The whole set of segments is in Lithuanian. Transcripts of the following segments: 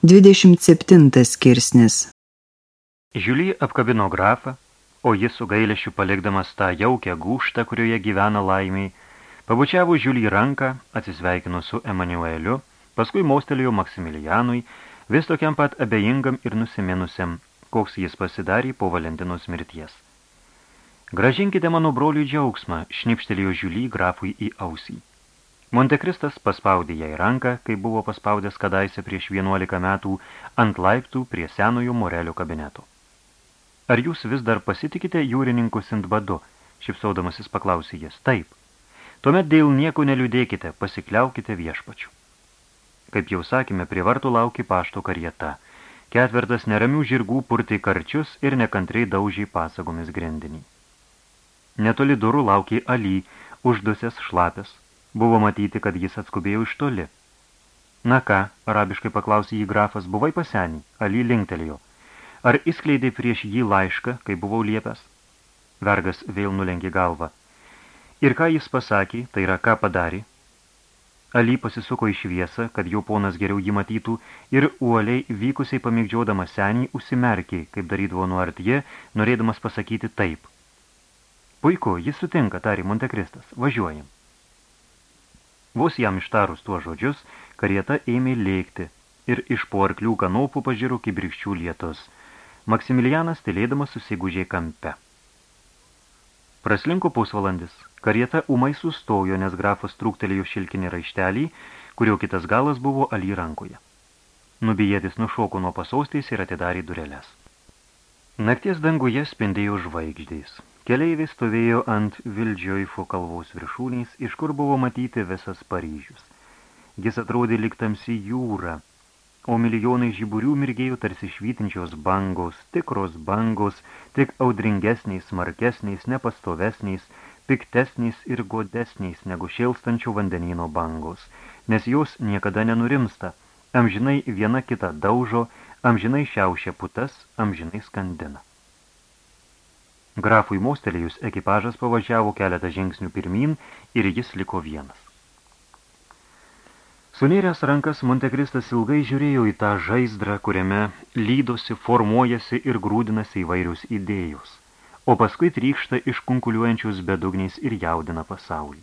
27 skirsnis Žiulį apkabino grafą, o jis su gailėšiu palikdamas tą jaukę gūštą, kurioje gyvena laimiai, pabučiavo Žiulį ranką, atsisveikino su Emanueliu, paskui maustelėjo Maksimilianui, vis tokiam pat abejingam ir nusiminusiam, koks jis pasidarė po Valentinos mirties. Gražinkite mano broliui džiaugsmą, šnipštelėjo Žiulį grafui į ausį. Montekristas paspaudė jai ranką, kai buvo paspaudęs kadaise prieš 11 metų ant laiptų prie senojo Morelio kabineto. Ar jūs vis dar pasitikite jūrininku Sindbadu? Šipsaudamasis paklausė jis. Taip. Tuomet dėl nieko neliūdėkite, pasikliaukite viešpačiu. Kaip jau sakėme, prie vartų lauki pašto karieta. Ketvertas neramių žirgų purtai karčius ir nekantriai daužiai pasagomis grindinį. Netoli durų laukė Ali, uždusęs šlapės, Buvo matyti, kad jis atskubėjo iš toli. Na ką, arabiškai paklausė jį grafas, buvai pasenį, Ali linktelėjo. Ar įskleidai prieš jį laišką, kai buvau liepęs? Vergas vėl nulengė galvą. Ir ką jis pasakė, tai yra ką padarė? Ali pasisuko į šviesą, kad jo ponas geriau jį matytų, ir uoliai vykusiai pamėgdžiodama senį užsimerkė, kaip darydavo nuartie, norėdamas pasakyti taip. Puiku, jis sutinka, tarė Montekristas, važiuojam. Vos jam ištarus tuos žodžius, karieta ėmė lėkti ir iš po arklių kanopų pažiūrų kibirkščių lietus. Maksimilianas tylėdamas susigūžė kampe. Praslinko pusvalandis. Karieta umai sustojo, nes grafas trūktelėjo šilkinį raištelį, kurio kitas galas buvo aly rankoje. Nubijėtis nušoko nuo pasaustės ir atidarė dureles. Nakties danguje spindėjo žvaigždės. Keleiviai stovėjo ant Vildžioifo kalvos viršūnės, iš kur buvo matyti visas Paryžius. Jis atrodė lyg tamsi jūra, o milijonai žiburių mirgėjo tarsi švytinčios bangos, tikros bangos, tik audringesniais, smarkesniais, nepastovesniais, piktesniais ir godesniais negu šėlstančių vandenino bangos, nes jos niekada nenurimsta, amžinai viena kita daužo, amžinai šiaušia putas, amžinai skandina. Grafui mostelėjus ekipažas pavažiavo keletą žingsnių pirmin ir jis liko vienas. Sunėręs rankas Montekristas ilgai žiūrėjo į tą žaizdrą, kuriame lydosi, formuojasi ir grūdinasi įvairius idėjos, o paskui trykšta iš kunkuliuojančius bedugniais ir jaudina pasaulį.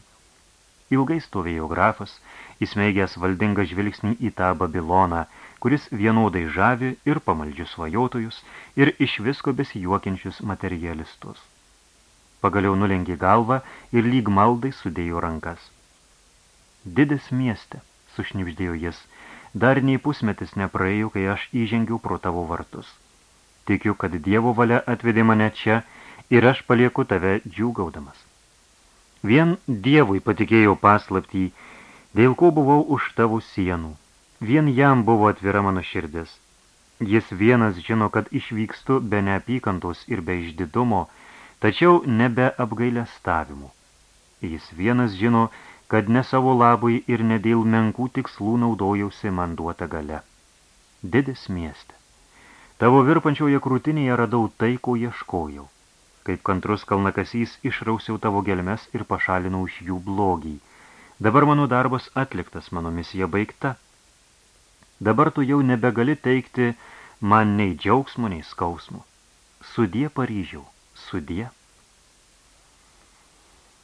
Ilgai stovėjo grafas, įsmeigęs valdingą žvilgsnį į tą Babiloną, kuris vienodai žavi ir pamaldžius svajotojus, ir iš visko besijuokiančius materialistus. Pagaliau nulengė galvą ir lyg maldai sudėjo rankas. Didis mieste, sušnipždėjo jis, dar nei pusmetis nepraėjo, kai aš įžengiau pro tavo vartus. Tikiu, kad Dievo valia atvedė mane čia ir aš palieku tave džiūgaudamas. Vien Dievui patikėjau paslaptį, dėl ko buvau už tavo sienų Vien jam buvo atvira mano širdis. Jis vienas žino, kad išvykstu be neapykantos ir be išdidumo, tačiau nebe apgailestavimų. Jis vienas žino, kad ne savo labui ir ne dėl menkų tikslų naudojausi man duota gale. Didis mieste. Tavo virpančioje krūtinėje radau tai, ko ieškojau. Kaip kantrus kalnakasys išrausiau tavo gelmes ir pašalinau iš jų blogį. Dabar mano darbas atliktas, mano misija baigta – Dabar tu jau nebegali teikti man nei džiaugsmo, nei skausmo. Sudie Paryžiau, sudie.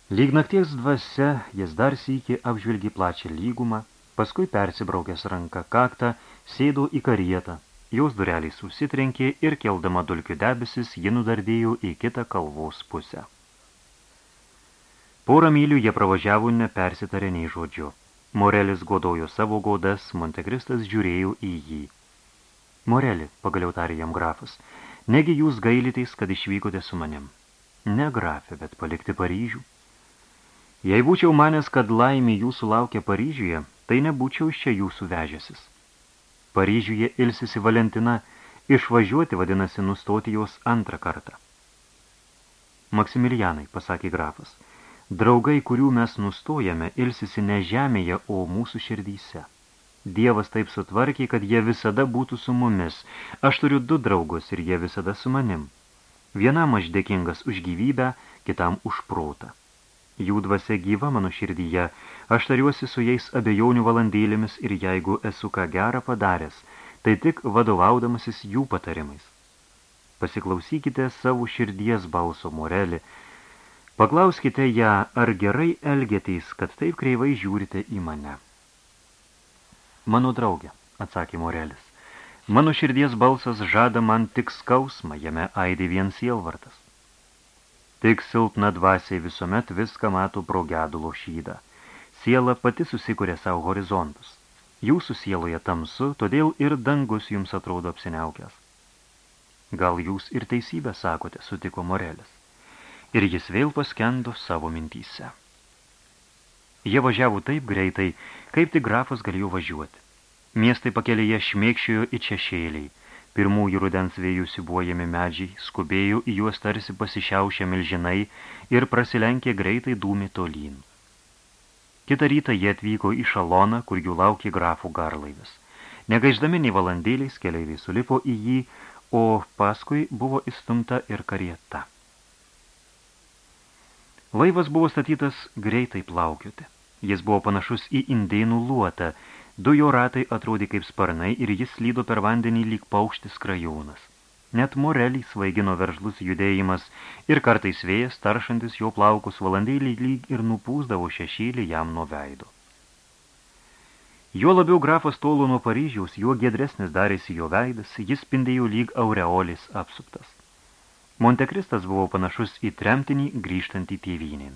Lyg nakties dvasia, jis dar sykį apžvilgi plačią lygumą, paskui persibraukęs ranką kaktą, sėdo į karietą, jos dureliai susitrenkė ir keldama dulkių debesis, ji nudardėjo į kitą kalvos pusę. Porą mylių jie pravažiavo nepersitarė nei žodžiu. Morelis godojo savo godas, Montekristas žiūrėjo į jį. Moreli, pagaliau tarė jam grafas, negi jūs gailiteis, kad išvykote su manim. Ne grafė, bet palikti Paryžių. Jei būčiau manęs, kad laimė jūsų laukia Paryžiuje, tai nebūčiau iš čia jūsų vežęsis. Paryžiuje ilsisi Valentina, išvažiuoti vadinasi nustoti jos antrą kartą. Maksimilianai, pasakė grafas, – Draugai, kurių mes nustojame, ilsisi ne žemėje, o mūsų širdyse. Dievas taip sutvarkė, kad jie visada būtų su mumis. Aš turiu du draugus ir jie visada su manim. Vienam aš dėkingas už gyvybę, kitam už protą. Jų dvasia gyva mano širdyje, aš tariuosi su jais abejonių valandėlėmis ir jeigu esu ką gerą padaręs, tai tik vadovaudamasis jų patarimais. Pasiklausykite savo širdies balso, Morelį, paklauskite ją, ar gerai elgėteis, kad taip kreivai žiūrite į mane. Mano draugė, atsakė Morelis, mano širdies balsas žada man tik skausmą, jame aidi vien sielvartas. Tik silpna dvasiai visuomet viską mato pro gedulo šydą. Siela pati susikuria savo horizontus. Jūsų sieloje tamsu, todėl ir dangus jums atrodo apsiniaukęs. Gal jūs ir teisybę sakote, sutiko Morelis. Ir jis vėl paskendo savo mintyse. Jie važiavo taip greitai, kaip tik grafas galėjo važiuoti. Miestai pakelėje šmėkščiojo į šešėliai – Pirmųjų rudens vėjų sibuojami medžiai skubėjo į juos tarsi pasišiaušę milžinai ir prasilenkė greitai dūmė tolyn. Kitą rytą jie atvyko į šaloną, kur jų laukė grafų garlaivis. Negaiždami nei valandėliais keleiviai sulipo į jį, o paskui buvo įstumta ir karieta. Laivas buvo statytas greitai plaukioti. Jis buvo panašus į indėnų luotą, Du jo ratai atrodė kaip sparnai ir jis slydo per vandenį lyg paukštis krajūnas. Net morelį svaigino veržlus judėjimas ir kartais vėjas, taršantis jo plaukus valandėlį lyg ir nupūsdavo šešėlį jam nuo veido. Jo labiau grafas tolo nuo Paryžiaus, juo giedresnis darėsi jo veidas, jis spindėjo lyg aureolis apsuptas. Montekristas buvo panašus į tremtinį grįžtantį tėvynėn.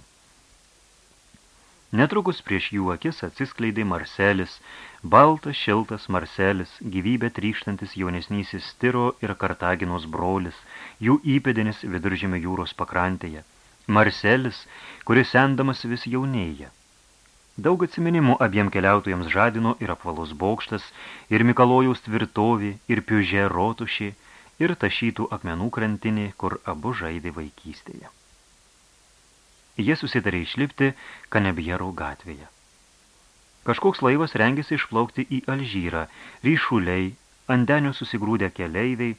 Netrukus prieš jų akis atsiskleidė Marselis, baltas, šiltas Marselis, gyvybė trykštantis jaunesnysis Stiro ir Kartaginos brolis, jų įpėdinis viduržėmio jūros pakrantėje. Marselis, kuris sendamas vis jaunėja. Daug atsiminimų abiem keliautojams žadino ir apvalus bokštas, ir Mikalojaus tvirtovė, ir piužė rotušė, ir tašytų akmenų krantinė, kur abu žaidė vaikystėje. Jie susitarė išlipti Kanebjero gatvėje. Kažkoks laivas rengėsi išplaukti į Alžyrą, ryšuliai, andenių susigrūdę keleiviai,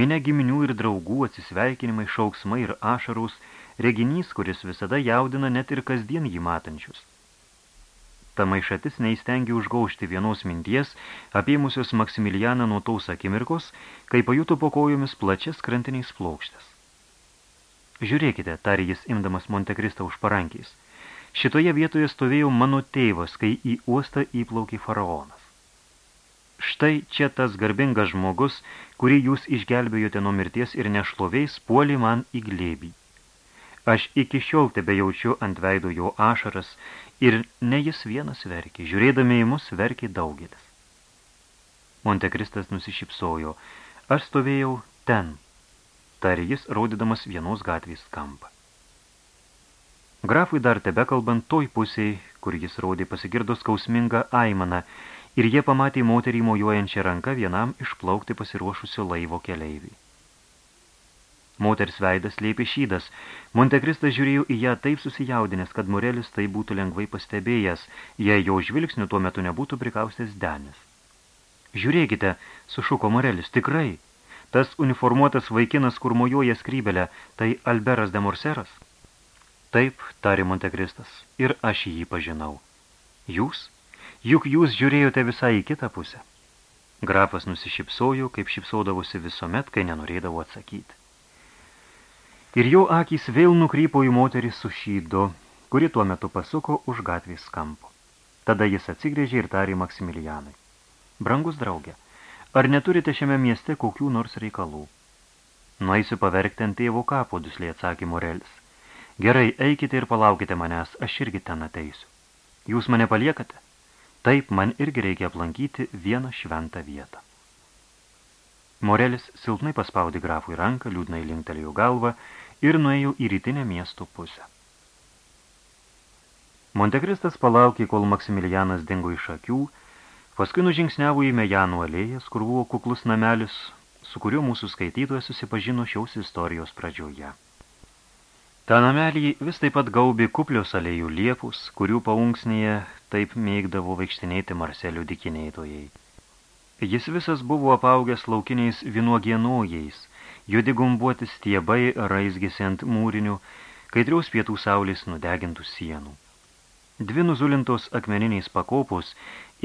minė giminių ir draugų atsisveikinimai, šauksmai ir ašarus, reginys, kuris visada jaudina net ir kasdien jį matančius. Ta maišatis neįstengė užgaušti vienos minties, apėmusios Maksimilianą nuo taus akimirkos, kai pajuto po kojomis plačias krantiniais plokštės. Žiūrėkite, tarė jis imdamas Montekristą už parankiais. Šitoje vietoje stovėjo mano tėvas, kai į uostą įplaukė faraonas. Štai čia tas garbingas žmogus, kurį jūs išgelbėjote nuo mirties ir nešloviais, puolė man į glėbį. Aš iki šiol tebe jaučiu ant veido jo ašaras ir ne jis vienas verkė, žiūrėdami į mus verkė daugelis. Montekristas nusišypsojo, aš stovėjau ten, tarė jis, rodydamas vienos gatvės kampą. Grafui dar tebe kalbant toj pusėj, kur jis rodė pasigirdo skausmingą aimaną, ir jie pamatė moterį mojuojančią ranką vienam išplaukti pasiruošusio laivo keleiviui. Moters veidas lėpė šydas. Montekristas žiūrėjo į ją taip susijaudinęs, kad Morelis tai būtų lengvai pastebėjęs, jei jo žvilgsnių tuo metu nebūtų prikaustęs Denis. Žiūrėkite, sušuko Morelis, tikrai, Tas uniformuotas vaikinas, kur mojuoja skrybelę, tai Alberas de Morseras? Taip, tarė Montekristas, ir aš jį pažinau. Jūs? Juk jūs žiūrėjote visai į kitą pusę. Grafas nusišypsojo, kaip šypsodavosi visuomet, kai nenorėdavo atsakyti. Ir jo akys vėl nukrypo į moterį su šydu, kuri tuo metu pasuko už gatvės kampo. Tada jis atsigrėžė ir tarė Maksimilianui. Brangus draugė, Ar neturite šiame mieste kokių nors reikalų? Nueisiu paverkti ant tėvo kapo, dusliai atsakė Morelis. Gerai, eikite ir palaukite manęs, aš irgi ten ateisiu. Jūs mane paliekate? Taip, man irgi reikia aplankyti vieną šventą vietą. Morelis silpnai paspaudė grafui ranką, liūdnai linktelėjo galvą ir nuėjo į rytinę miesto pusę. Montekristas palaukė, kol Maksimilianas dingo iš akių, Paskui nužingsniavo į Mejanų alėjas, kur buvo kuklus namelis, su kuriuo mūsų skaitytojas susipažino šiaus istorijos pradžioje. Ta namelį vis taip pat gaubė kuplios alėjų liepus, kurių paunksnėje taip mėgdavo vaikštinėti Marselio dikinėtojai. Jis visas buvo apaugęs laukiniais vinuogienojais, juodi gumbuoti stiebai raizgėsi ant mūrinių, kaitriaus pietų saulės nudegintų sienų. Dvi nuzulintos akmeniniais pakopos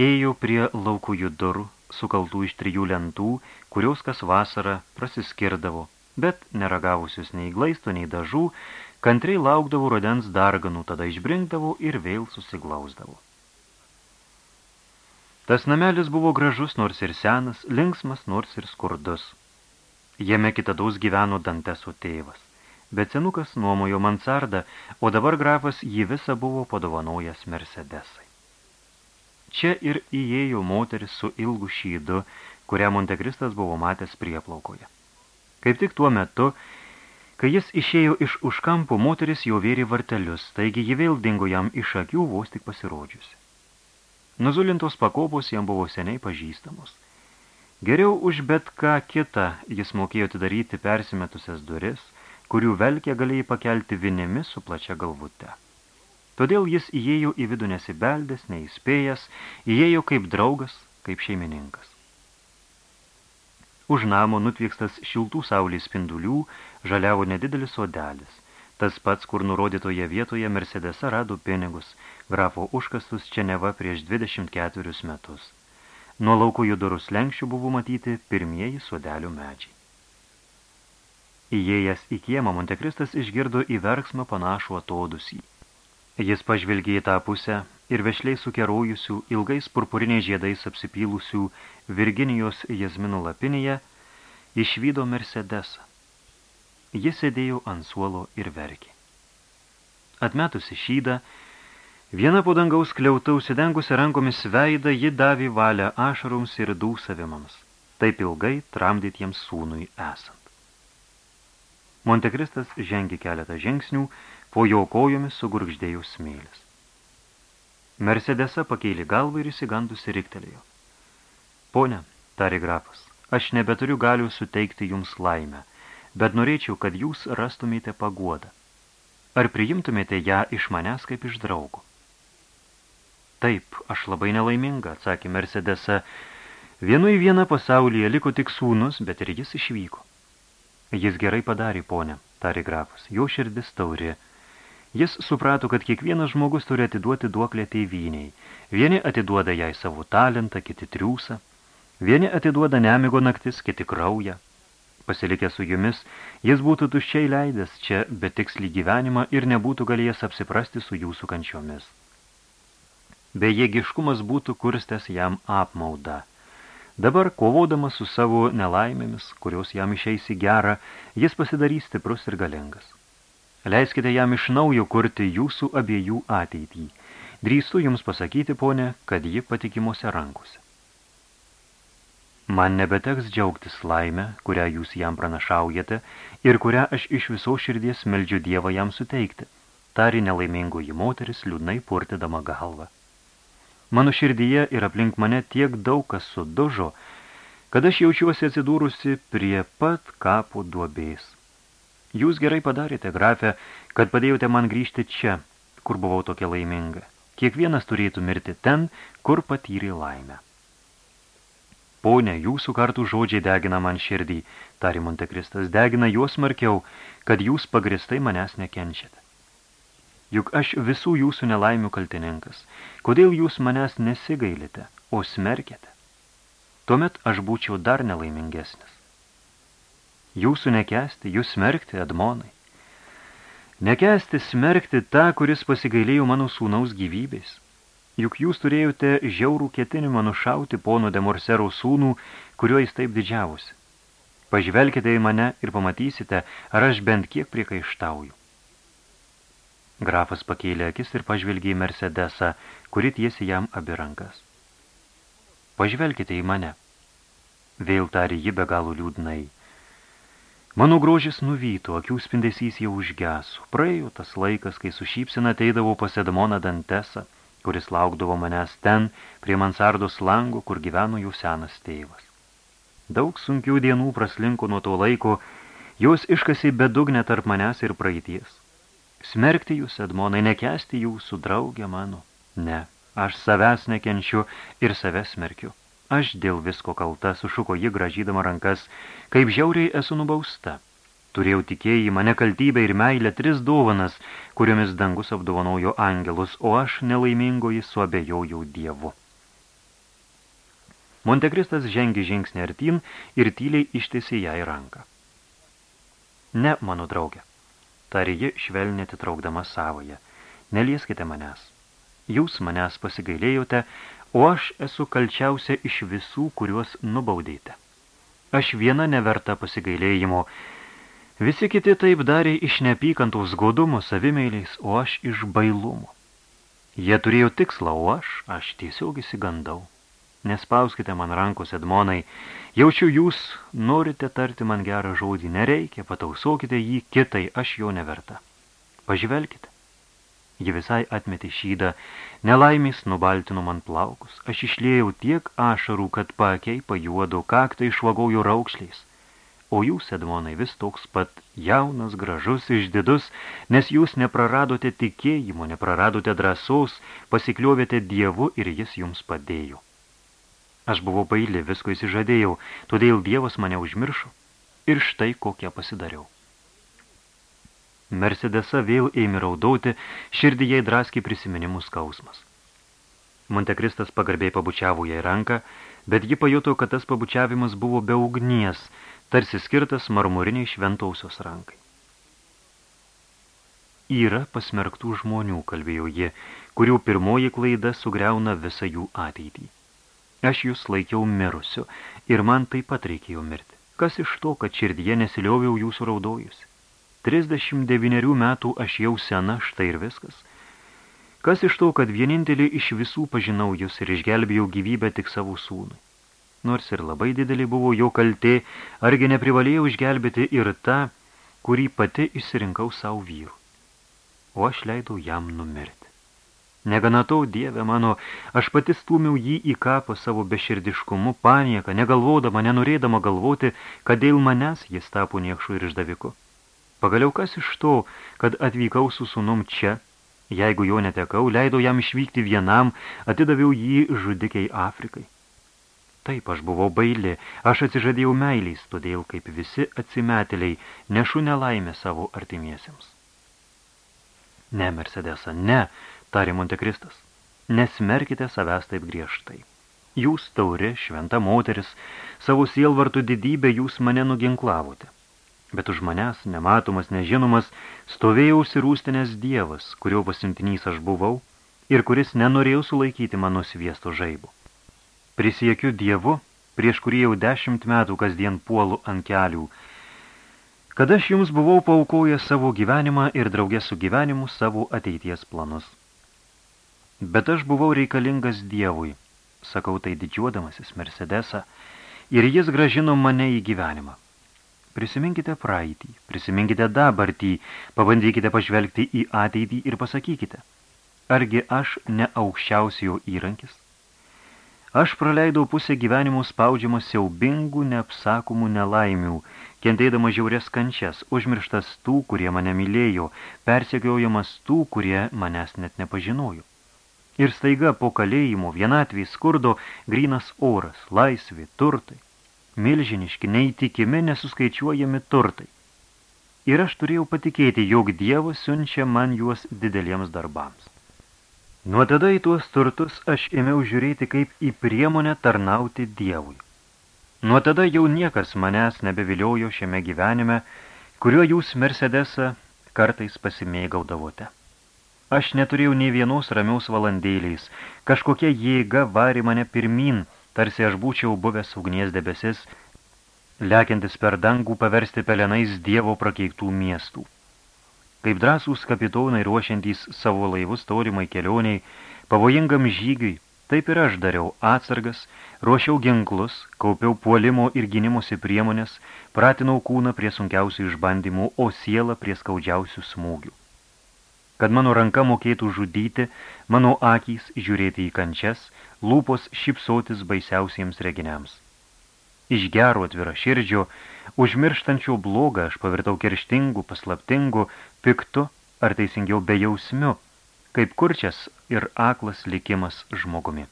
ėjo prie laukųjų durų, sukaltų iš trijų lentų, kurios kas vasarą prasiskirdavo, bet neragavusius nei glaisto, nei dažų, kantriai laukdavo rodens darganų, tada išbrinkdavo ir vėl susiglausdavo. Tas namelis buvo gražus, nors ir senas, linksmas, nors ir skurdus. Jame kitados gyveno Danteso tėvas. Bet senukas nuomojo mansardą, o dabar grafas jį visą buvo padovanojęs Mercedesai. Čia ir įėjo moteris su ilgu šydu, kurią Montekristas buvo matęs prieplaukoje. Kaip tik tuo metu, kai jis išėjo iš užkampų, moteris jau vėrė vartelius, taigi ji vėl dingo jam iš akių vos tik pasirodžiusi. Nuzulintos pakopos jam buvo seniai pažįstamos. Geriau už bet ką kitą jis mokėjo atidaryti persimetusias duris, kurių velkė galėjai pakelti vinimis su plačia galvute. Todėl jis įėjo į vidų nesibeldęs, neįspėjęs, įėjo kaip draugas, kaip šeimininkas. Už namo nutvykstas šiltų saulės spindulių žaliavo nedidelis sodelis. Tas pats, kur nurodytoje vietoje Mercedesa rado pinigus, grafo užkastus čia neva prieš 24 metus. Nuo lauko judorus lenkščių buvo matyti pirmieji sodelių medžiai. Įėjęs į kiemą Montekristas išgirdo į verksmą panašų atodusį. Jis pažvelgė į tą pusę ir vešliai sukerojusių, ilgais purpuriniais žiedais apsipylusių Virginijos jazminų lapinėje išvydo Mercedesą. Jis sėdėjo ant suolo ir verkė. Atmetusi šydą, viena po dangaus kliauta užsidengusi rankomis veidą, ji davė valią ašaroms ir dūsavimams, taip ilgai tramdytiems sūnui esant. Montekristas žengė keletą žingsnių, po jo kojomis sugurgždėjo smėlis. Mercedesa pakeilė galvą ir įsigandusi riktelėjo. Pone, tarė grafas, aš nebeturiu galių suteikti jums laimę, bet norėčiau, kad jūs rastumėte paguodą. Ar priimtumėte ją iš manęs kaip iš draugo? Taip, aš labai nelaiminga, atsakė Mercedesa. Vienu į vieną pasaulyje liko tik sūnus, bet ir jis išvyko. Jis gerai padarė, ponė, tarė grafas, jo širdis tauri, Jis suprato, kad kiekvienas žmogus turi atiduoti duoklę teiviniai. Vieni atiduoda jai savo talentą, kiti triūsą. Vieni atiduoda nemigo naktis, kiti kraują. Pasilikę su jumis, jis būtų tuščiai leidęs čia betikslį gyvenimą ir nebūtų galėjęs apsiprasti su jūsų kančiomis. Bejėgiškumas būtų kurstęs jam apmaudą. Dabar, kovodamas su savo nelaimėmis, kurios jam išeisi gerą, jis pasidarys stiprus ir galingas. Leiskite jam iš naujo kurti jūsų abiejų ateitį. Drįstu jums pasakyti, ponė, kad ji patikimuose rankose. Man nebeteks džiaugtis laimę, kurią jūs jam pranašaujate ir kurią aš iš viso širdies meldžiu Dievą jam suteikti, tari nelaimingoji moteris liūdnai purtidama galvą. Mano širdyje ir aplink mane tiek daug kas sudužo, kad aš jaučiuosi atsidūrusi prie pat kapo duobės. Jūs gerai padarėte, grafė, kad padėjote man grįžti čia, kur buvau tokia laiminga. Kiekvienas turėtų mirti ten, kur patyrė laimę. Pone, jūsų kartų žodžiai degina man širdį, tari Montekristas, degina juos smarkiau, kad jūs pagristai manęs nekenčiate. Juk aš visų jūsų nelaimių kaltininkas. Kodėl jūs manęs nesigailite, o smerkėte? Tuomet aš būčiau dar nelaimingesnis. Jūsų nekesti, jūs smerkti, Edmonai. Nekesti smerkti tą, kuris pasigailėjo mano sūnaus gyvybės. Juk jūs turėjote žiaurų ketinimą nušauti pono de Morsero sūnų, kuriuo jis taip didžiavosi. Pažvelkite į mane ir pamatysite, ar aš bent kiek priekaištauju. Grafas pakėlė akis ir pažvelgė į Mercedesą, kuri tiesi jam abi rankas. Pažvelkite į mane. Vėl tarė ji be galų liūdnai. Mano grožis nuvyto, akių spindesys jau užgeso. Praėjo tas laikas, kai su šypsina ateidavo pas Edmoną Dantesą, kuris laukdavo manęs ten, prie mansardos lango, kur gyveno jų senas tėvas. Daug sunkių dienų praslinko nuo to laiko, jos iškasi bedugnę tarp manęs ir praeities. Smerkti jūs, Edmonai, nekesti jūsų draugė mano. Ne, aš savęs nekenčiu ir save smerkiu. Aš dėl visko kalta, sušuko ji gražydama rankas, kaip žiauriai esu nubausta. Turėjau tikėjimą, nekaltybę ir meilę tris dovanas, kuriomis dangus apdovanojo angelus, o aš nelaimingoji suabejojau dievu. Montekristas žengė žingsnį artin ir tyliai ištėsi į ranką. Ne, mano draugė, tarė ji švelnė atitraukdama savoje, nelieskite manęs. Jūs manęs pasigailėjote, o aš esu kalčiausia iš visų, kuriuos nubaudėte. Aš viena neverta pasigailėjimo, visi kiti taip darė iš neapykantos godumo savimeiliais, o aš iš bailumo. Jie turėjo tikslą, o aš, aš tiesiog įsigandau. Nespauskite man rankos, Edmonai. Jaučiu, jūs norite tarti man gerą žodį. Nereikia, patausokite jį kitai, aš jo neverta. Pažvelkite. Ji visai atmetė šydą, nelaimės nubaltino man plaukus. Aš išlėjau tiek ašarų, kad pakiai pajuodo, kaktą išvagaujo raukšliais. O jūs, Edmonai, vis toks pat jaunas, gražus, išdidus, nes jūs nepraradote tikėjimo, nepraradote drąsos, pasikliovėte Dievu ir jis jums padėjo. Aš buvau baili, visko įsižadėjau, todėl Dievas mane užmiršo ir štai kokią pasidariau. Mercedesa vėl ėmė raudauti, širdį jai draskė prisiminimų skausmas. Montekristas pagarbiai pabučiavo jai ranką, bet ji pajuto, kad tas pabučiavimas buvo be ugnies, tarsi skirtas marmuriniai šventausios rankai. Yra pasmerktų žmonių, kalbėjo ji, kurių pirmoji klaida sugriauna visą jų ateitį. Aš jūs laikiau mirusiu ir man taip pat reikėjo mirti. Kas iš to, kad širdyje nesilioviau jūsų raudojusi? 39 metų aš jau sena, štai ir viskas. Kas iš to, kad vienintelį iš visų pažinau jūs ir išgelbėjau gyvybę tik savo sūnui? Nors ir labai didelį buvo jo kaltė, argi neprivalėjau išgelbėti ir tą, kurį pati išsirinkau savo vyrų. O aš leidau jam numirti. Negana to, dieve mano, aš pati stūmiau jį į kapą savo beširdiškumu, panieką, negalvodama, nenorėdama galvoti, kad dėl manęs jis tapo niekšu ir išdaviku. Pagaliau kas iš to, kad atvykau su sunum čia, jeigu jo netekau, leidau jam išvykti vienam, atidaviau jį žudikiai Afrikai. Taip, aš buvau baili, aš atsižadėjau meiliais, todėl kaip visi atsimetėliai nešu nelaimę savo artimiesiems. Ne, Mercedesa, ne, tarė Montekristas, nesmerkite savęs taip griežtai. Jūs, tauri, šventa moteris, savo sielvartų didybę jūs mane nuginklavote. Bet už manęs, nematomas, nežinomas, stovėjau užsirūstinės dievas, kurio pasimtinys aš buvau ir kuris nenorėjo sulaikyti mano sviesto žaibų. Prisiekiu dievu, prieš kurį jau dešimt metų kasdien puolu ant kelių, kad aš jums buvau paukojęs savo gyvenimą ir draugė su gyvenimu savo ateities planus. Bet aš buvau reikalingas Dievui, sakau tai didžiuodamasis Mercedesą, ir jis gražino mane į gyvenimą. Prisiminkite praeitį, prisiminkite dabartį, pabandykite pažvelgti į ateitį ir pasakykite, argi aš ne aukščiausiojo įrankis? Aš praleidau pusę gyvenimo spaudžiamas siaubingų, neapsakomų nelaimių, kentėdama žiaurės kančias, užmirštas tų, kurie mane mylėjo, persekiojamas tų, kurie manęs net nepažinojo. Ir staiga po kalėjimo, vienatvį, skurdo, grinas oras, laisvė, turtai. Milžiniški, neįtikimi, nesuskaičiuojami turtai. Ir aš turėjau patikėti, jog Dievas siunčia man juos dideliems darbams. Nuo tada į tuos turtus aš ėmiau žiūrėti kaip į priemonę tarnauti Dievui. Nuo tada jau niekas manęs nebeviliojo šiame gyvenime, kuriuo jūs Mercedesą kartais pasimėgaudavote. Aš neturėjau nei vienos ramiaus valandėliais. Kažkokia jėga varė mane pirmin, tarsi aš būčiau buvęs ugnies debesis, lekiantis per dangų paversti pelenais dievo prakeiktų miestų. Kaip drąsūs kapitonai ruošiantys savo laivus tolimai kelioniai, pavojingam žygiui, taip ir aš dariau atsargas, ruošiau ginklus, kaupiau puolimo ir gynimosi priemonės, pratinau kūną prie sunkiausių išbandymų, o sielą prie skaudžiausių smūgių kad mano ranka mokėtų žudyti, mano akys žiūrėti į kančias, lūpos šipsotis baisiausiems reginiams. Iš gero atvira širdžio, užmirštančio blogą aš pavirtau kerštingu, paslaptingu, piktu ar teisingiau bejausmiu, kaip kurčias ir aklas likimas žmogumi.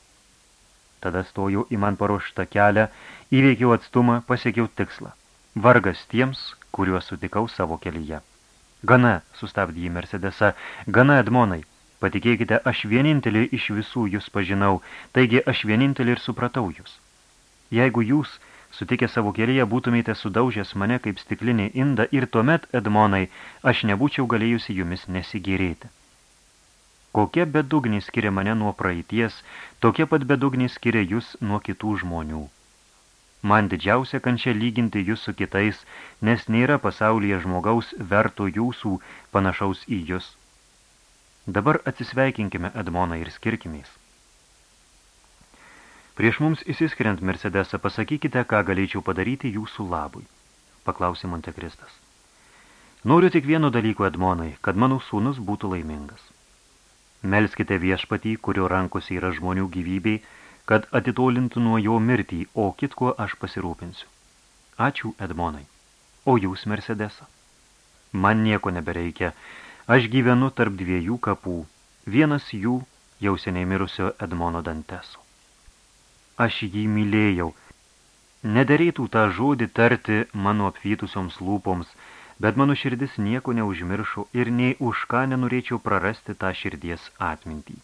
Tada stojau į man paruoštą kelią, įveikiau atstumą, pasiekiau tikslą. Vargas tiems, kuriuos sutikau savo kelyje. Gana, sustabdė jį Mercedesa, gana, Edmonai. Patikėkite, aš vienintelį iš visų jūs pažinau, taigi aš vienintelį ir supratau jūs. Jeigu jūs, sutikę savo kelyje, būtumėte sudaužęs mane kaip stiklinį indą ir tuomet, Edmonai, aš nebūčiau galėjusi jumis nesigėrėti. Kokia bedugnė skiria mane nuo praeities, tokia pat bedugnė skiria jūs nuo kitų žmonių. Man didžiausia kančia lyginti jūs su kitais, nes nėra pasaulyje žmogaus verto jūsų panašaus į jūs. Dabar atsisveikinkime Edmoną ir skirkimės. Prieš mums įsiskiriant Mercedesą, pasakykite, ką galėčiau padaryti jūsų labui, paklausė Montekristas. Noriu tik vieno dalyko, Edmonai, kad mano sūnus būtų laimingas. Melskite viešpatį, kurio rankose yra žmonių gyvybei, kad atitolintų nuo jo mirtį, o kitko aš pasirūpinsiu. Ačiū, Edmonai. O jūs, Mercedesa? Man nieko nebereikia. Aš gyvenu tarp dviejų kapų. Vienas jų jau seniai mirusio Edmono Danteso. Aš jį mylėjau. Nederėtų tą žodį tarti mano apvytusioms lūpoms, bet mano širdis nieko neužmiršo ir nei už ką nenorėčiau prarasti tą širdies atmintį.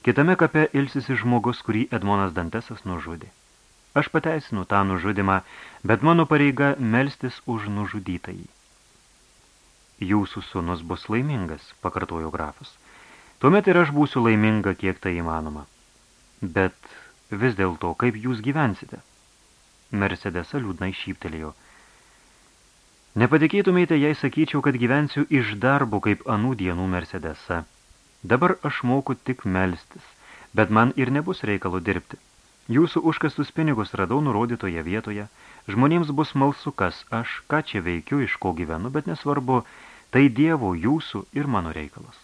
Kitame kape ilsisi žmogus, kurį Edmonas Dantesas nužudė. Aš pateisinu tą nužudimą, bet mano pareiga melstis už nužudytąjį. Jūsų sūnus bus laimingas, pakartojo grafas. Tuomet ir aš būsiu laiminga, kiek tai įmanoma. Bet vis dėlto, kaip jūs gyvensite? Mercedesa liūdnai šyptelėjo. Nepatikėtumėte, jei sakyčiau, kad gyvensiu iš darbo kaip anų dienų Mercedesa – Dabar aš moku tik melstis, bet man ir nebus reikalo dirbti. Jūsų užkastus pinigus radau nurodytoje vietoje. Žmonėms bus malsu, kas aš, ką čia veikiu, iš ko gyvenu, bet nesvarbu, tai Dievo, jūsų ir mano reikalas.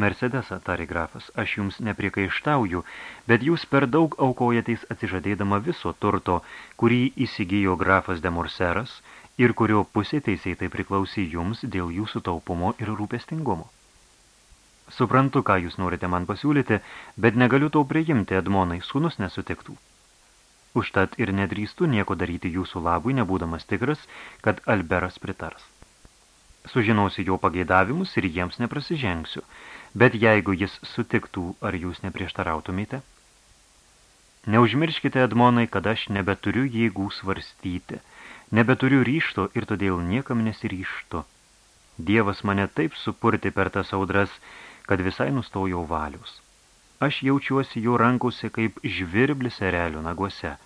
Mercedesą, tarė grafas, aš jums nepriekaištauju, bet jūs per daug aukojatės atsižadėdama viso turto, kurį įsigijo grafas de Morseras ir kurio pusė teisėtai priklausė jums dėl jūsų taupumo ir rūpestingumo. Suprantu, ką jūs norite man pasiūlyti, bet negaliu to priimti, Edmonai, sūnus nesutiktų. Užtat ir nedrįstu nieko daryti jūsų labui, nebūdamas tikras, kad Alberas pritars. Sužinosiu jo pageidavimus ir jiems neprasižengsiu, bet jeigu jis sutiktų, ar jūs neprieštarautumėte? Neužmirškite, Edmonai, kad aš nebeturiu jėgų svarstyti, nebeturiu ryšto ir todėl niekam nesiryštu. Dievas mane taip supurti per tas audras, kad visai nustojau valius. Aš jaučiuosi jo rankose kaip žvirblis erelių naguose.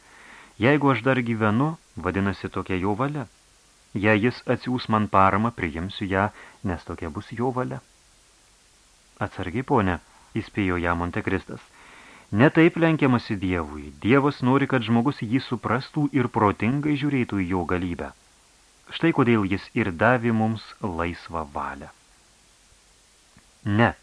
Jeigu aš dar gyvenu, vadinasi tokia jo valia. Jei jis atsiūs man paramą, priimsiu ją, nes tokia bus jo valia. Atsargiai, ponė, įspėjo ją Montekristas. Netaip lenkiamasi Dievui. Dievas nori, kad žmogus jį suprastų ir protingai žiūrėtų į jo galybę. Štai kodėl jis ir davė mums laisvą valią. Ne,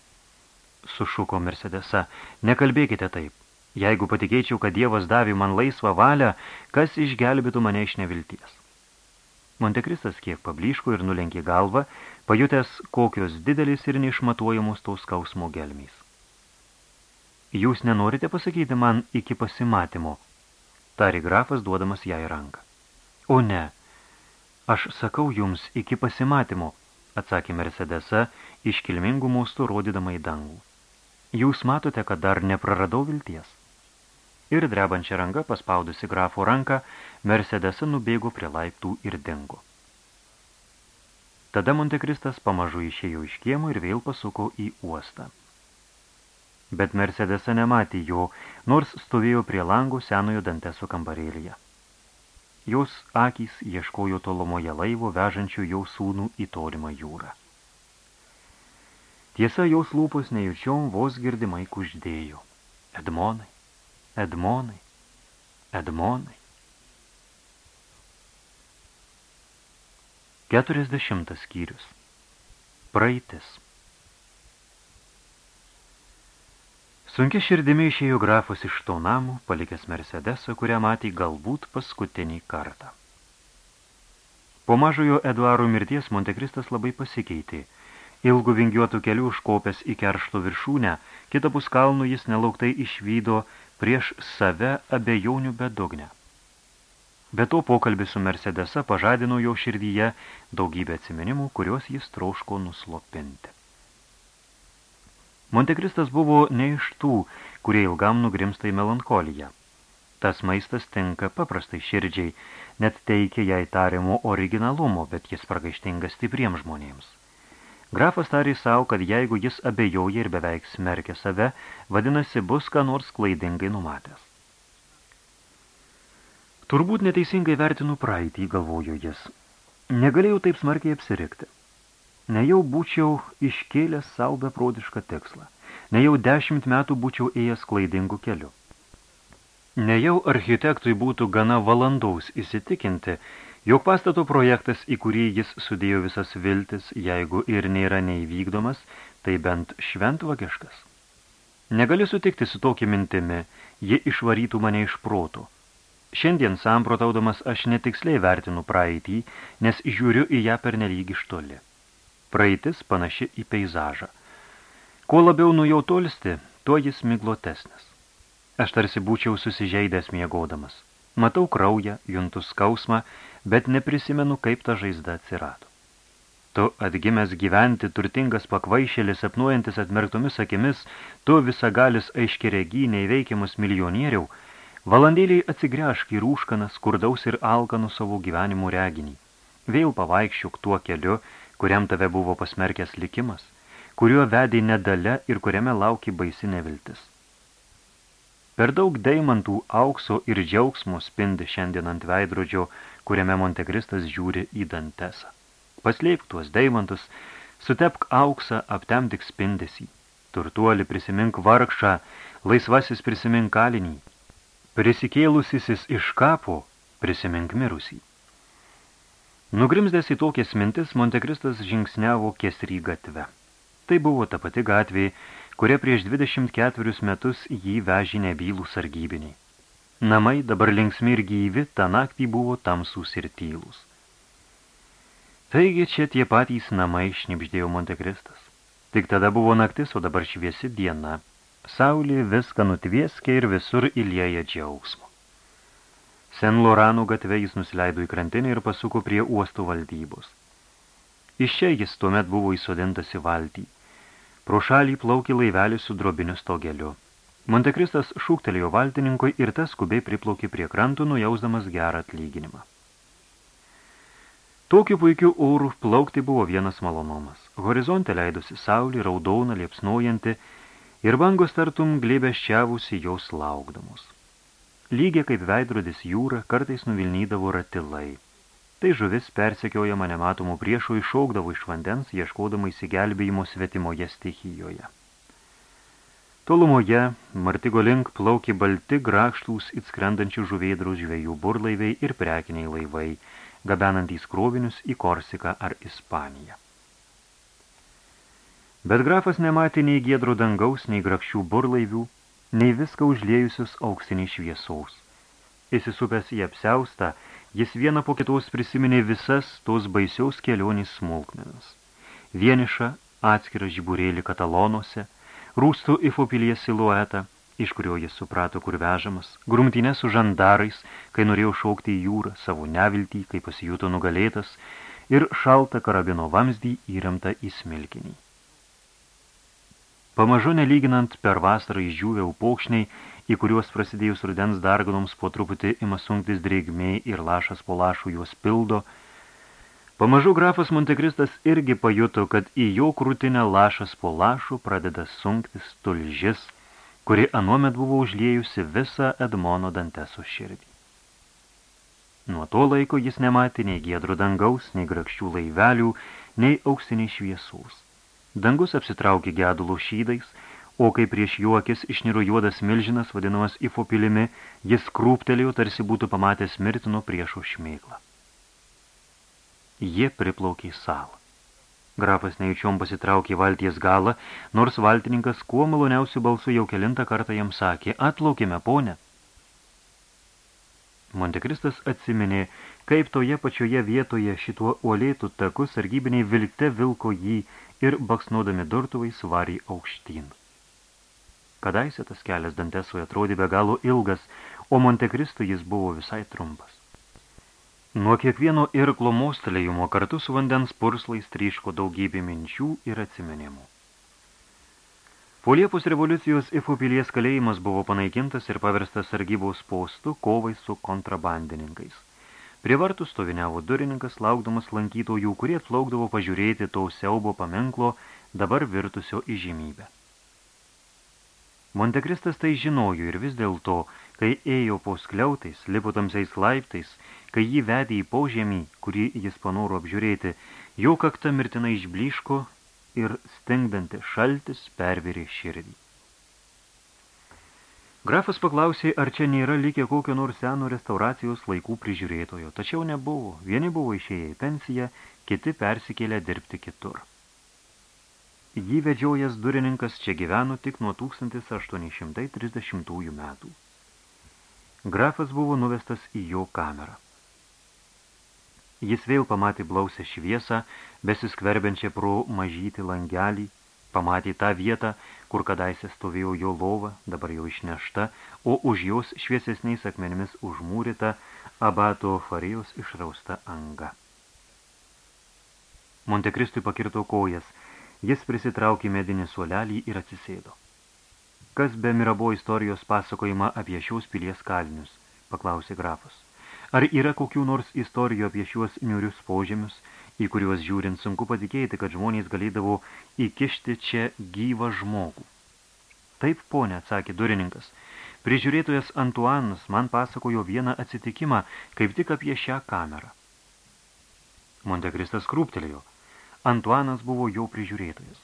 sušuko Mercedesa, nekalbėkite taip. Jeigu patikėčiau, kad Dievas davė man laisvą valią, kas išgelbėtų mane iš nevilties? Montekristas kiek pablyško ir nulenkė galvą, pajutęs kokios didelis ir neišmatuojamos tos skausmo gelmys. Jūs nenorite pasakyti man iki pasimatymo, tari grafas duodamas jai ranką. O ne, aš sakau jums iki pasimatymo, atsakė Mercedesa, iškilmingų mūstų rodydama į dangų. Jūs matote, kad dar nepraradau vilties. Ir drebančią rangą paspaudusi grafo ranką, Mercedesa nubėgo prie laiptų ir dingo. Tada Montekristas pamažu išėjo iš kiemo ir vėl pasuko į uostą. Bet Mercedesa nematė jo, nors stovėjo prie lango senojo danteso kambarėlyje. Jos akys ieškojo tolomoje laivo vežančių jau sūnų į tolimą jūrą. Tiesa, jaus lūpos nejučiom vos girdimai kuždėjo. Edmonai, Edmonai, Edmonai. Keturiasdešimtas skyrius. Praeitis. Sunkia širdimi išėjo grafas iš to namų, palikęs Mercedesą, kurią matė galbūt paskutinį kartą. Po mažojo Eduaro mirties Montekristas labai pasikeitė – Ilgų vingiuotų kelių užkopęs į keršto viršūnę, kitapus kalnų jis nelauktai išvydo prieš save abejonių bedugnę. Be to pokalbis su Mercedesa pažadino jo širdyje daugybę atsiminimų, kuriuos jis troško nuslopinti. Montekristas buvo ne iš tų, kurie ilgam nugrimsta į melancholiją. tas maistas tinka paprastai širdžiai, net teikia jai tariamo originalumo, bet jis pragaištingas stipriems žmonėms. Grafas tarė savo, kad jeigu jis abejoja ir beveik smerkia save, vadinasi, bus ką nors klaidingai numatęs. Turbūt neteisingai vertinu praeitį, galvojo jis. Negalėjau taip smarkiai apsirikti. Nejau būčiau iškėlęs savo beprodišką tikslą. Nejau dešimt metų būčiau ėjęs klaidingų keliu. Nejau architektui būtų gana valandaus įsitikinti, Jog pastato projektas, į kurį jis sudėjo visas viltis, jeigu ir nėra neįvykdomas, tai bent šventvagiškas. Negali sutikti su tokia mintimi, ji išvarytų mane iš protų. Šiandien samprotaudamas aš netiksliai vertinu praeitį, nes žiūriu į ją per nelyg iš toli. Praeitis panaši į peizažą. Kuo labiau nuo jau tolsti, tuo jis miglotesnis. Aš tarsi būčiau susižeidęs miegodamas. Matau kraują, juntu skausmą, bet neprisimenu, kaip ta žaizda atsirado. Tu atgimęs gyventi, turtingas pakvaišėlis, sapnuojantis atmerktomis akimis, tu visagalis aiškiregy neįveikiamus milijonieriau, valandėliai atsigręžk į rūškaną, skurdaus ir alkanų savo gyvenimų reginį. Vėl pavaikščiuk tuo keliu, kuriam tave buvo pasmerkęs likimas, kuriuo vedė nedale ir kuriame lauki baisi neviltis. Per daug deimantų, aukso ir džiaugsmo spindi šiandien ant veidrodžio, kuriame Montekristas žiūri į Dantesą. Paslėpk tuos deimantus, sutepk auksą, aptemtik spindesį. Turtuoli prisimink vargšą, laisvasis prisimink kalinį. Prisikėlusisis iš kapo, prisimink mirusį. Nugrimzdęs į tokias mintis, Montekristas žingsniavo kesrį gatve. Tai buvo ta pati gatvė, kuria prieš 24 metus jį vežė nebylų sargybiniai. Namai dabar linksmi ir gyvi, tą naktį buvo tamsūs ir tylūs. Taigi čia tie patys namai, šnipždėjo Montekristas. Tik tada buvo naktis, o dabar šviesi diena. Saulė viską nutvieskė ir visur įlėja džiaugsmo. Sen Loranų gatve jis nusileido į krantinę ir pasuko prie uostų valdybos. Iš čia jis tuomet buvo įsodintas į valtį. Pro šalį plaukė laivelis su drobiniu stogeliu. Montekristas šūktelėjo valtininkui ir tas skubiai priplaukė prie krantų, nujausdamas gerą atlyginimą. Tokiu puikiu orų plaukti buvo vienas malonumas. Horizonte leidusi saulė, raudona, liepsnojanti ir bangos tartum glėbeščiavusi jos laukdamos. Lygiai kaip veidrodis jūra, kartais nuvilnydavo ratilai. Tai žuvis persekiojama nematomų priešų išaugdavo iš vandens, ieškodama įsigelbėjimo svetimoje stichijoje. Tolumoje Martigo link plaukė balti grakštūs įskrendančių žuvėdrų žvėjų burlaiviai ir prekiniai laivai, gabenantys krovinius į Korsiką ar Ispaniją. Bet grafas nematė nei giedro dangaus, nei grakščių burlaivių, nei viską užliejusius auksiniai šviesaus. Įsisupęs į apsiaustą, Jis vieną po kitos prisiminė visas tos baisiaus kelionės smulkmenas. Vienišą atskirą žiburėlį katalonuose, rūstų ifopilies siluetą, iš kurio jis suprato, kur vežamas, grumtinę su žandarais, kai norėjo šaukti į jūrą savo neviltį, kai pasijuto nugalėtas, ir šaltą karabino vamzdį įremtą į smilkinį. Pamažu nelyginant per vasarą išdžiūvę upokšniai, į kuriuos prasidėjus rudens darganoms po truputį ima sunktis dreigmiai ir lašas po lašų juos pildo, pamažu grafas Montekristas irgi pajuto, kad į jo krūtinę lašas po lašų pradeda sunktis tulžis, kuri anuomet buvo užliejusi visą Edmono Danteso širdį. Nuo to laiko jis nematė nei giedro dangaus, nei grakščių laivelių, nei auksiniai šviesos. Dangus apsitraukė gedulo šydais, o kai prieš juokis išniro juodas milžinas, vadinamas ifopilimi, jis krūptelėjo, tarsi būtų pamatęs mirtino priešo šmėklą. Jie priplaukė į salą. Grafas nejučiom pasitraukė valties galą, nors valtininkas kuo maloniausių balsų jau kelintą kartą jam sakė, atplaukime, ponė. Montekristas atsiminė, kaip toje pačioje vietoje šituo uolėtų taku sargybiniai vilkte vilko jį ir baksnuodami durtuvai suvarė aukštyn. Kadaise tas kelias Dantesoje atrodė be galo ilgas, o Montekristo jis buvo visai trumpas. Nuo kiekvieno irklo mostelėjimo kartu su vandens purslais tryško daugybė minčių ir atsiminimų. Po Liepos revoliucijos Ifo pilies kalėjimas buvo panaikintas ir paverstas sargybos postų kovai su kontrabandininkais. Prie vartų stoviniavo durininkas, laukdamas lankytojų, kurie atplaukdavo pažiūrėti to siaubo paminklo, dabar virtusio įžymybę. Montekristas tai žinojo ir vis dėlto, kai ėjo po skliautais, lipo tamsiais laiptais, kai jį vedė į požemį, kurį jis panoro apžiūrėti, jo kakta mirtinai išbliško ir stingdantis šaltis pervirė širdį. Grafas paklausė, ar čia nėra likę kokio nors seno restauracijos laikų prižiūrėtojo, tačiau nebuvo. Vieni buvo išėję į pensiją, kiti persikėlė dirbti kitur. Jį vedžiojas durininkas čia gyveno tik nuo 1830 metų. Grafas buvo nuvestas į jo kamerą. Jis vėl pamatė blausę šviesą, besiskverbiančią pro mažytį langelį, pamatė tą vietą, kur kadaise stovėjo jo lova, dabar jau išnešta, o už jos šviesesniais akmenimis užmūrita abato farijos išrausta anga. Montekristui pakirto kojas, jis prisitraukė medinį suolelį ir atsisėdo. Kas be Mirabo istorijos pasakojimą apie šios pilies kalinius, paklausė grafas. Ar yra kokių nors istorijų apie šiuos niurius požemius, į kuriuos žiūrint sunku patikėti, kad žmonės galėdavo įkišti čia gyvą žmogų? Taip, ponė, atsakė durininkas. Prižiūrėtojas Antuanas man pasakojo vieną atsitikimą, kaip tik apie šią kamerą. Montekristas krūptelėjo. Antuanas buvo jo prižiūrėtojas.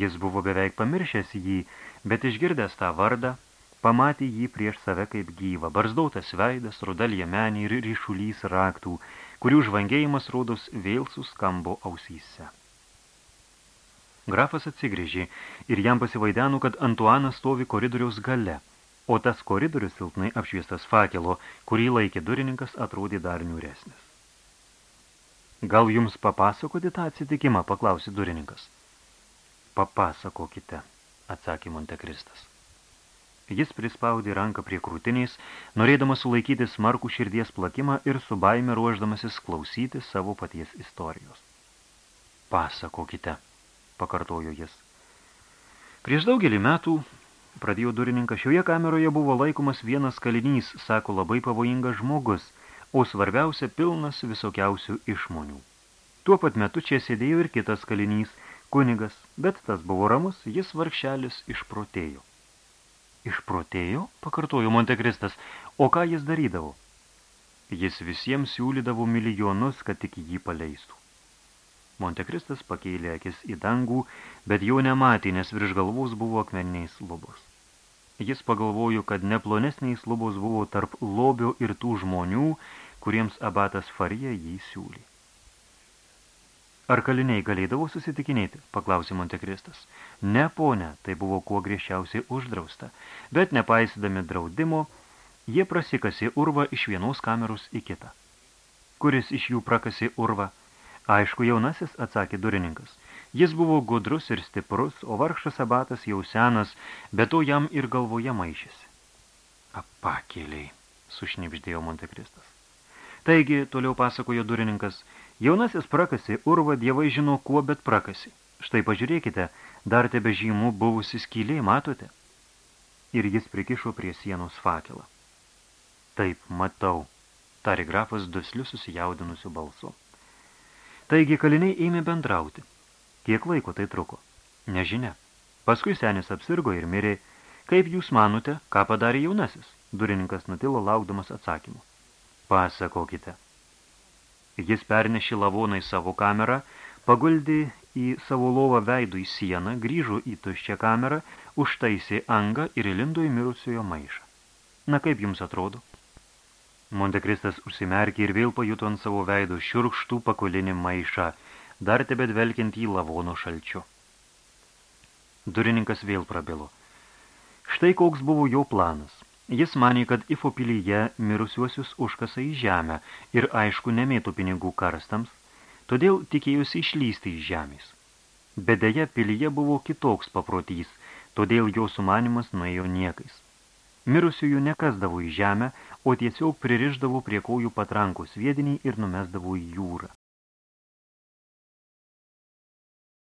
Jis buvo beveik pamiršęs jį, bet išgirdęs tą vardą, pamatė jį prieš save kaip gyvą, barzdautas veidas, rudalė menį ir ryšulys raktų, kurių žvangėjimas rodos vėl suskambo ausyse. Grafas atsigrėžė ir jam pasivaideno, kad Antuanas stovi koridoriaus gale, o tas koridorius silpnai apšviestas fakelo, kurį laikė durininkas, atrodė dar niūresnis. Gal jums papasakoti tą atsitikimą, paklausė durininkas. Papasakokite, atsakė Montekristas. Jis prispaudė ranką prie krūtinės, norėdamas sulaikyti smarkų širdies plakimą ir su baime ruoždamasis klausyti savo paties istorijos. Pasakokite, pakartojo jis. Prieš daugelį metų, pradėjo durininkas, šioje kameroje buvo laikomas vienas kalinys, sako labai pavojingas žmogus, o svarbiausia pilnas visokiausių išmonių. Tuo pat metu čia sėdėjo ir kitas kalinys, kunigas, bet tas buvo ramus, jis vargšelis išprotėjo. Išprotėjo, pakartojo Montekristas, o ką jis darydavo? Jis visiems siūlydavo milijonus, kad tik jį paleistų. Montekristas pakėlė akis į dangų, bet jau nematė, nes virš galvos buvo akmeniniais lubos. Jis pagalvojo, kad neplonesniais lubos buvo tarp lobio ir tų žmonių, kuriems abatas Farija jį siūlė. Ar kaliniai galėdavo susitikinėti, paklausė Montekristas. Ne, ponė, tai buvo kuo griežčiausiai uždrausta, bet nepaisydami draudimo, jie prasikasi urvą iš vienos kameros į kitą. Kuris iš jų prakasi urvą? Aišku, jaunasis, atsakė durininkas. Jis buvo gudrus ir stiprus, o vargšas abatas jau senas, bet to jam ir galvoje maišėsi. Apakėliai, sušnipždėjo Montekristas. Taigi, toliau pasakojo durininkas, Jaunasis prakasi, urva dievai žino kuo, bet prakasi. Štai pažiūrėkite, dar tebe žymų buvusi skylė, matote? Ir jis prikišo prie sienos fakelą. Taip, matau, tari grafas dusliu susijaudinusiu balsu. Taigi kaliniai ėmė bendrauti. Kiek laiko tai truko? Nežinia. Paskui senis apsirgo ir mirė. Kaip jūs manote, ką padarė jaunasis? Durininkas nutilo laukdamas atsakymų. Pasakokite. Jis pernešė lavoną į savo kamerą, paguldė į savo lovą veidų į sieną, grįžo į tuščią kamerą, užtaisė angą ir įlindo į mirusiojo maišą. Na kaip jums atrodo? Montekristas užsimerkė ir vėl pajuto ant savo veido šiurkštų pakulinį maišą, dar tebe dvelkiant į lavono šalčiu. Durininkas vėl prabilo. Štai koks buvo jo planas. Jis manė, kad Ifo pilyje mirusiuosius užkasa į žemę ir aišku nemėtų pinigų karstams, todėl tikėjusi išlysti iš žemės. Bet dėja pilyje buvo kitoks paprotys, todėl jo sumanimas nuėjo niekais. Mirusiųjų nekasdavo į žemę, o tiesiog pririždavo prie kojų patrankų sviedinį ir numesdavo į jūrą.